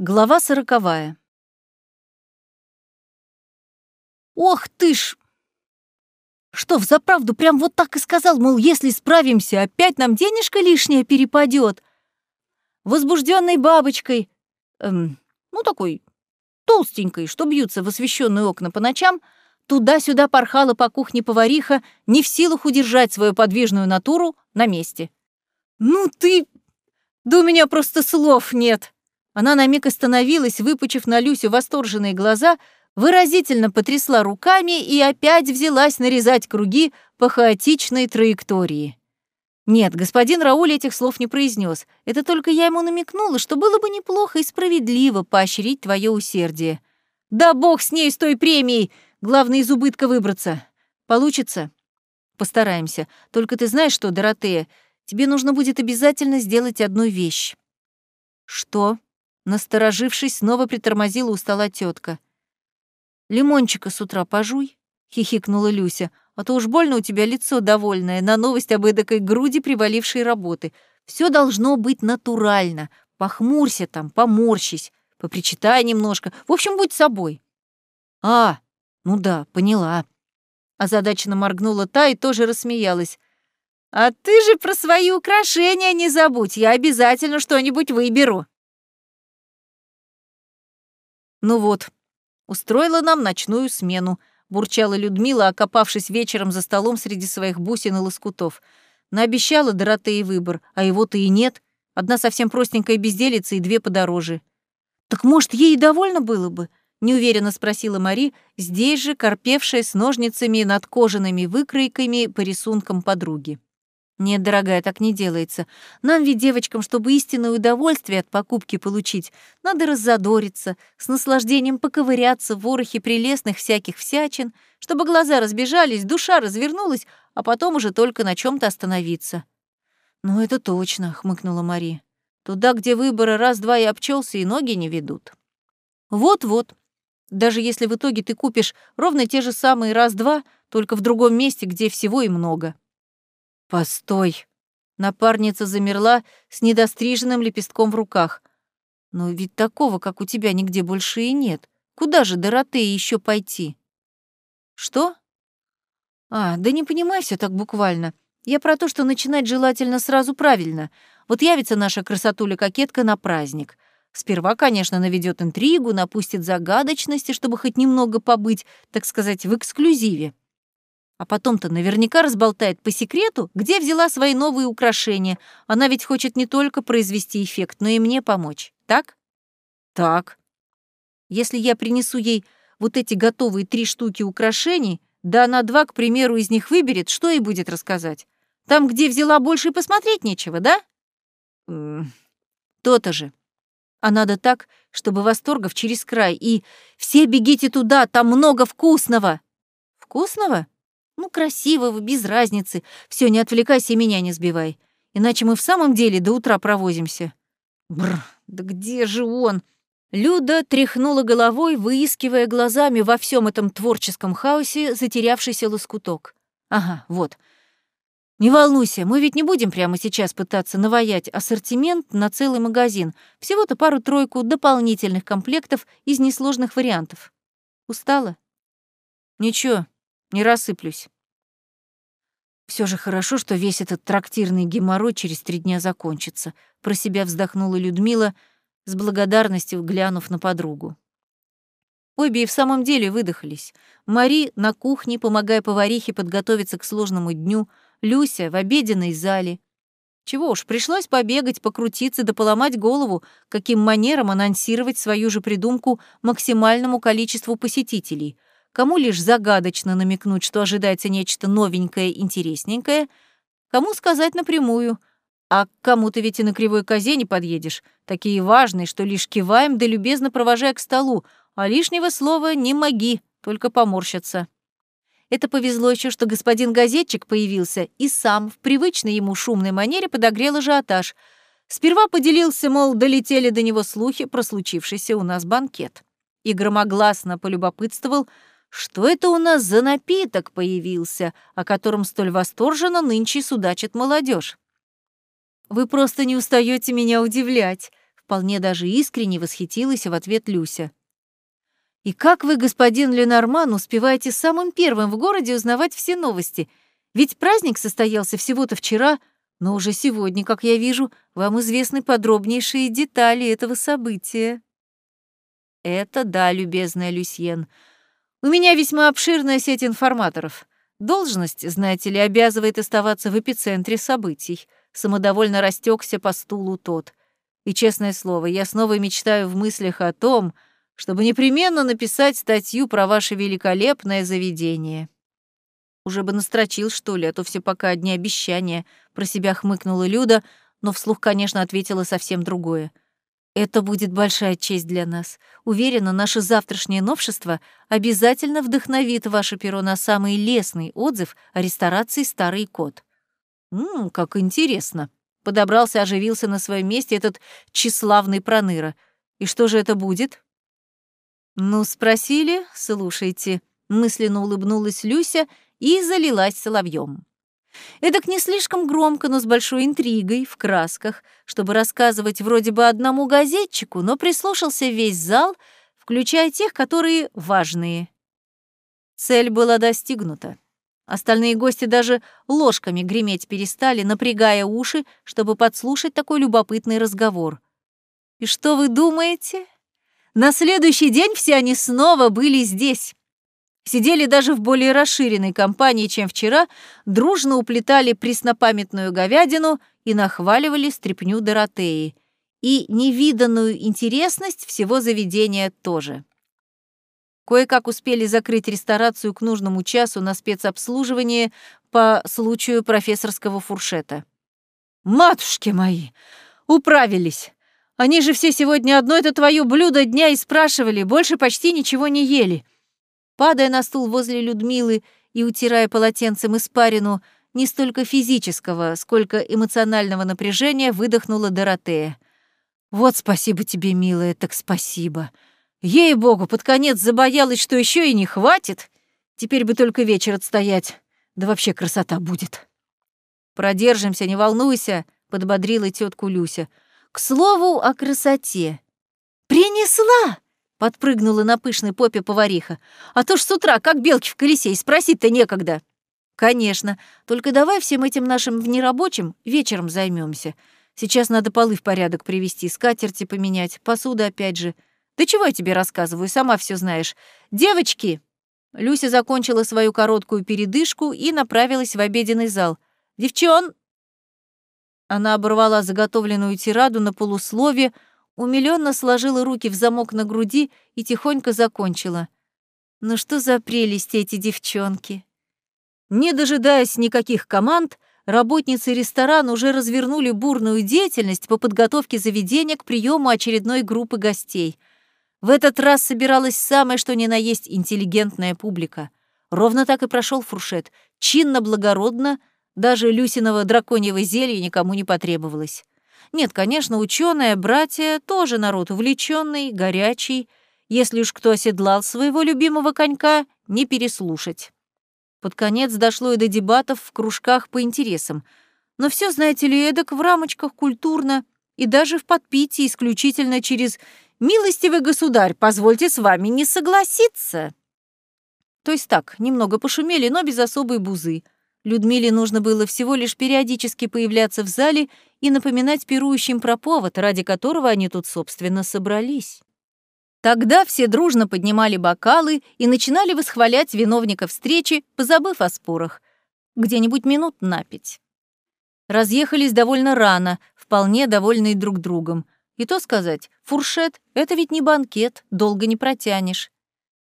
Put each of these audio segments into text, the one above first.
Глава сороковая. «Ох ты ж!» Что, взаправду прям вот так и сказал, мол, если справимся, опять нам денежка лишняя перепадет. Возбужденной бабочкой, эм, ну такой толстенькой, что бьются в освещенные окна по ночам, туда-сюда порхала по кухне повариха, не в силах удержать свою подвижную натуру на месте. «Ну ты... Да у меня просто слов нет!» Она на миг остановилась, выпучив на Люсю восторженные глаза, выразительно потрясла руками и опять взялась нарезать круги по хаотичной траектории. Нет, господин Рауль этих слов не произнес. Это только я ему намекнула, что было бы неплохо и справедливо поощрить твое усердие. Да бог с ней, с той премией! Главное, из убытка выбраться. Получится? Постараемся. Только ты знаешь что, Доротея, тебе нужно будет обязательно сделать одну вещь. Что? Насторожившись, снова притормозила у стола тетка. «Лимончика с утра пожуй», — хихикнула Люся, «а то уж больно у тебя лицо довольное на новость об эдакой груди привалившей работы. Все должно быть натурально. Похмурься там, поморщись, попричитай немножко. В общем, будь собой». «А, ну да, поняла». Озадаченно моргнула та и тоже рассмеялась. «А ты же про свои украшения не забудь, я обязательно что-нибудь выберу». «Ну вот, устроила нам ночную смену», — бурчала Людмила, окопавшись вечером за столом среди своих бусин и лоскутов. Наобещала Доротеи выбор, а его-то и нет. Одна совсем простенькая безделица и две подороже. «Так, может, ей и довольно было бы?» — неуверенно спросила Мари, здесь же корпевшая с ножницами над кожаными выкройками по рисункам подруги. «Нет, дорогая, так не делается. Нам ведь, девочкам, чтобы истинное удовольствие от покупки получить, надо раззадориться, с наслаждением поковыряться в ворохе прелестных всяких всячин, чтобы глаза разбежались, душа развернулась, а потом уже только на чем то остановиться». «Ну, это точно», — хмыкнула Мари. «Туда, где выборы раз-два и обчелся, и ноги не ведут». «Вот-вот. Даже если в итоге ты купишь ровно те же самые раз-два, только в другом месте, где всего и много». «Постой!» Напарница замерла с недостриженным лепестком в руках. «Но ведь такого, как у тебя, нигде больше и нет. Куда же Доротее еще пойти?» «Что?» «А, да не понимай все так буквально. Я про то, что начинать желательно сразу правильно. Вот явится наша красотуля-кокетка на праздник. Сперва, конечно, наведет интригу, напустит загадочности, чтобы хоть немного побыть, так сказать, в эксклюзиве. А потом-то наверняка разболтает по секрету, где взяла свои новые украшения. Она ведь хочет не только произвести эффект, но и мне помочь. Так? Так. Если я принесу ей вот эти готовые три штуки украшений, да она два, к примеру, из них выберет, что ей будет рассказать? Там, где взяла, больше и посмотреть нечего, да? То-то же. А надо так, чтобы восторгов через край. И все бегите туда, там много вкусного. Вкусного? Ну, красивого, без разницы. Все, не отвлекайся и меня не сбивай. Иначе мы в самом деле до утра провозимся. Бр, да где же он? Люда тряхнула головой, выискивая глазами во всем этом творческом хаосе затерявшийся лоскуток. Ага, вот. Не волнуйся, мы ведь не будем прямо сейчас пытаться наваять ассортимент на целый магазин. Всего-то пару-тройку дополнительных комплектов из несложных вариантов. Устала? Ничего, не рассыплюсь. Все же хорошо, что весь этот трактирный геморрой через три дня закончится. Про себя вздохнула Людмила, с благодарностью глянув на подругу. Обе и в самом деле выдохлись. Мари на кухне, помогая поварихе подготовиться к сложному дню, Люся в обеденной зале. Чего уж, пришлось побегать, покрутиться да поломать голову, каким манером анонсировать свою же придумку максимальному количеству посетителей — кому лишь загадочно намекнуть, что ожидается нечто новенькое, интересненькое, кому сказать напрямую, а к кому-то ведь и на кривой козе не подъедешь, такие важные, что лишь киваем да любезно провожая к столу, а лишнего слова не моги, только поморщатся. Это повезло еще, что господин газетчик появился и сам в привычной ему шумной манере подогрел ажиотаж. Сперва поделился, мол, долетели до него слухи про случившийся у нас банкет. И громогласно полюбопытствовал, что это у нас за напиток появился, о котором столь восторженно нынче судачит молодежь? Вы просто не устаете меня удивлять, вполне даже искренне восхитилась в ответ Люся. «И как вы, господин Ленорман, успеваете самым первым в городе узнавать все новости? Ведь праздник состоялся всего-то вчера, но уже сегодня, как я вижу, вам известны подробнейшие детали этого события». «Это да, любезная Люсьен. У меня весьма обширная сеть информаторов. Должность, знаете ли, обязывает оставаться в эпицентре событий. Самодовольно растекся по стулу тот. И, честное слово, я снова мечтаю в мыслях о том, чтобы непременно написать статью про ваше великолепное заведение. Уже бы настрочил, что ли, а то все пока одни обещания. Про себя хмыкнула Люда, но вслух, конечно, ответила совсем другое. Это будет большая честь для нас. Уверена, наше завтрашнее новшество обязательно вдохновит ваше перо на самый лестный отзыв о ресторации «Старый кот». «Ммм, как интересно!» Подобрался, оживился на своем месте этот тщеславный проныра. «И что же это будет?» «Ну, спросили, слушайте», — мысленно улыбнулась Люся и залилась соловьем. Эдак не слишком громко, но с большой интригой, в красках, чтобы рассказывать вроде бы одному газетчику, но прислушался весь зал, включая тех, которые важные. Цель была достигнута. Остальные гости даже ложками греметь перестали, напрягая уши, чтобы подслушать такой любопытный разговор. И что вы думаете? На следующий день все они снова были здесь. Сидели даже в более расширенной компании, чем вчера, дружно уплетали преснопамятную говядину и нахваливали стряпню Доротеи. И невиданную интересность всего заведения тоже. Кое-как успели закрыть ресторацию к нужному часу на спецобслуживание по случаю профессорского фуршета. «Матушки мои! Управились! Они же все сегодня одно это твое блюдо дня и спрашивали, больше почти ничего не ели!» Падая на стул возле Людмилы и утирая полотенцем испарину, не столько физического, сколько эмоционального напряжения, выдохнула Доротея. «Вот спасибо тебе, милая, так спасибо!» Ей-богу, под конец забоялась, что еще и не хватит. Теперь бы только вечер отстоять. Да вообще красота будет. Продержимся, не волнуйся, подбодрила тетку Люся. К слову о красоте. Принесла! Подпрыгнула на пышной попе повариха. А то ж с утра, как белки в колесе, и спросить-то некогда. Конечно, только давай всем этим нашим внерабочим вечером займемся. Сейчас надо полы в порядок привести, скатерти поменять, посуду опять же — да чего я тебе рассказываю, сама все знаешь. Девочки!» Люся закончила свою короткую передышку и направилась в обеденный зал. «Девчон!» Она оборвала заготовленную тираду на полуслове, умилённо сложила руки в замок на груди и тихонько закончила. «Ну что за прелести эти девчонки!» Не дожидаясь никаких команд, работницы ресторана уже развернули бурную деятельность по подготовке заведения к приему очередной группы гостей. В этот раз собиралась самая что ни на есть интеллигентная публика. Ровно так и прошел фуршет. Чинно-благородно, даже Люсиного драконьего зелья никому не потребовалось. Нет, конечно, ученые, братья тоже народ увлеченный, горячий. Если уж кто оседлал своего любимого конька, не переслушать. Под конец дошло и до дебатов в кружках по интересам. Но все, знаете ли, эдак в рамочках культурно и даже в подпитии исключительно через «Милостивый государь, позвольте с вами не согласиться». То есть так, немного пошумели, но без особой бузы. Людмиле нужно было всего лишь периодически появляться в зале и напоминать пирующим про повод, ради которого они тут, собственно, собрались. Тогда все дружно поднимали бокалы и начинали восхвалять виновника встречи, позабыв о спорах. Где-нибудь минут на пять. Разъехались довольно рано, вполне довольные друг другом — и то сказать, фуршет — это ведь не банкет, долго не протянешь.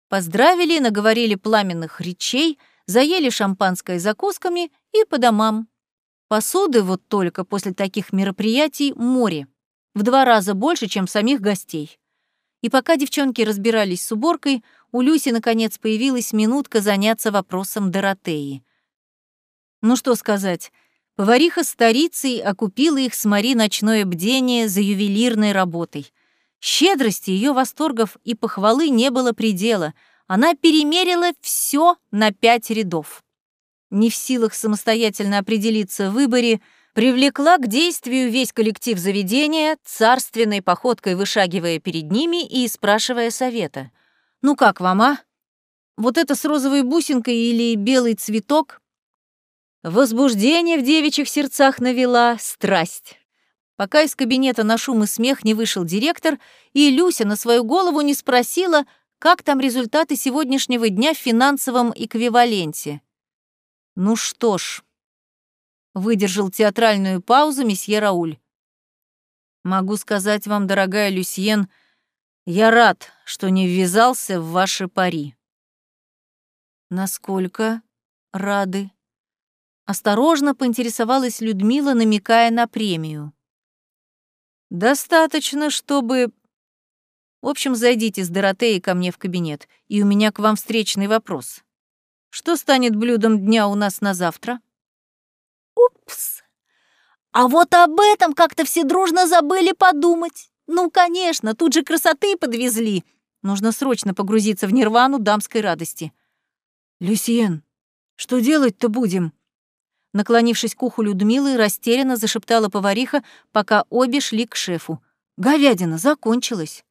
Поздравили, наговорили пламенных речей, заели шампанское закусками и по домам. Посуды вот только после таких мероприятий море. В два раза больше, чем самих гостей. И пока девчонки разбирались с уборкой, у Люси наконец появилась минутка заняться вопросом Доротеи. Ну что сказать, Повариха старицей окупила их с Мари ночное бдение за ювелирной работой. Щедрости ее восторгов и похвалы не было предела. Она перемерила все на пять рядов. Не в силах самостоятельно определиться в выборе, привлекла к действию весь коллектив заведения, царственной походкой вышагивая перед ними и спрашивая совета. «Ну как вам, а? Вот это с розовой бусинкой или белый цветок?» Возбуждение в девичьих сердцах навела страсть. Пока из кабинета на шум и смех не вышел директор, и Люся на свою голову не спросила, как там результаты сегодняшнего дня в финансовом эквиваленте. Ну что ж, выдержал театральную паузу месье Рауль. Могу сказать вам, дорогая Люсьен, я рад, что не ввязался в ваши пари. Насколько рады? Осторожно поинтересовалась Людмила, намекая на премию. Достаточно, чтобы в общем, зайдите с Доротеей ко мне в кабинет, и у меня к вам встречный вопрос. Что станет блюдом дня у нас на завтра? Упс. А вот об этом как-то все дружно забыли подумать. Ну, конечно, тут же красоты подвезли. Нужно срочно погрузиться в нирвану дамской радости. Люсьен, что делать-то будем? Наклонившись к уху Людмилы, растерянно зашептала повариха, пока обе шли к шефу. Говядина закончилась.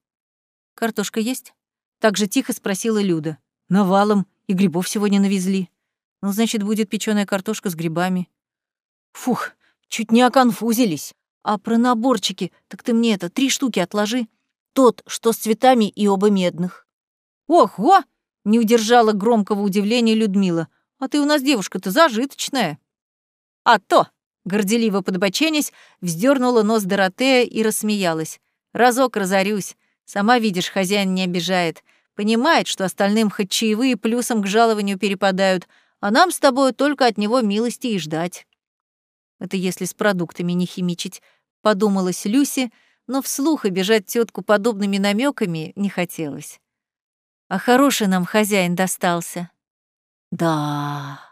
«Картошка есть?» Так же тихо спросила Люда. «Навалом, и грибов сегодня навезли. Ну, значит, будет печеная картошка с грибами». «Фух, чуть не оконфузились. А про наборчики, так ты мне это, три штуки отложи. Тот, что с цветами и оба медных». «Ого!» — не удержала громкого удивления Людмила. «А ты у нас девушка-то зажиточная». «А то!» — горделиво подбоченясь, вздернула нос Доротея и рассмеялась. «Разок разорюсь. Сама видишь, хозяин не обижает. Понимает, что остальным хоть чаевые плюсом к жалованию перепадают, а нам с тобой только от него милости и ждать. Это если с продуктами не химичить, подумалась Люси, но вслух обижать тетку подобными намеками не хотелось. А хороший нам хозяин достался. Да.